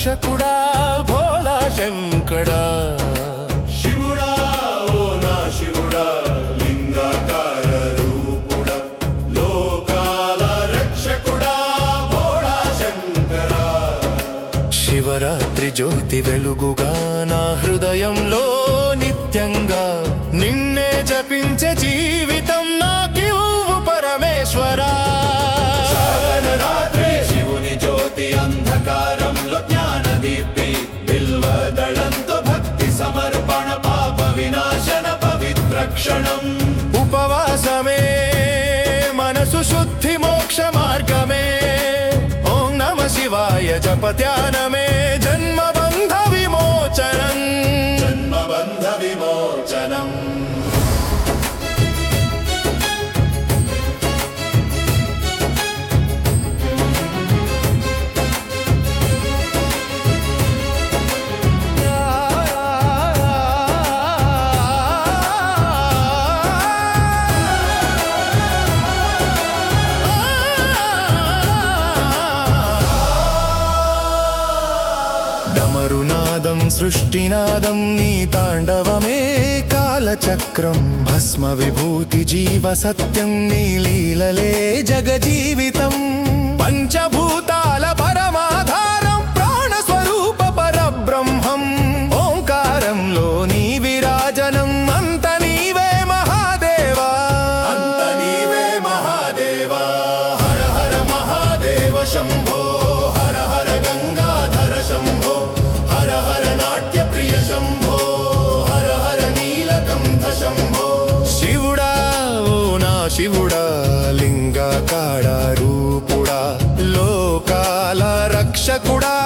రక్షకుడా భోలా శంకడా శివుడా ఓ నా శివుడా లింగాకార రూపుడా లోకాల రక్షకుడా భోళా శంకరా. శివరాత్రి జ్యోతి వెలుగుగా నా హృదయంలో నిత్యంగా నిన్నే జపించే జీవితం నాకివ్వు क्षण उपवास मे मनसु शुद्धि मे ओं नम शिवाय जपत्यानमे डमरुनादं सृष्टिनादं नीताण्डवमे कालचक्रं। भस्मविभूतिजीवसत्यं नीलीलले जगजीवितं। पञ्चभूता శివుడా లింగాకాడ రూపుడా లోకాల రక్షకుడా.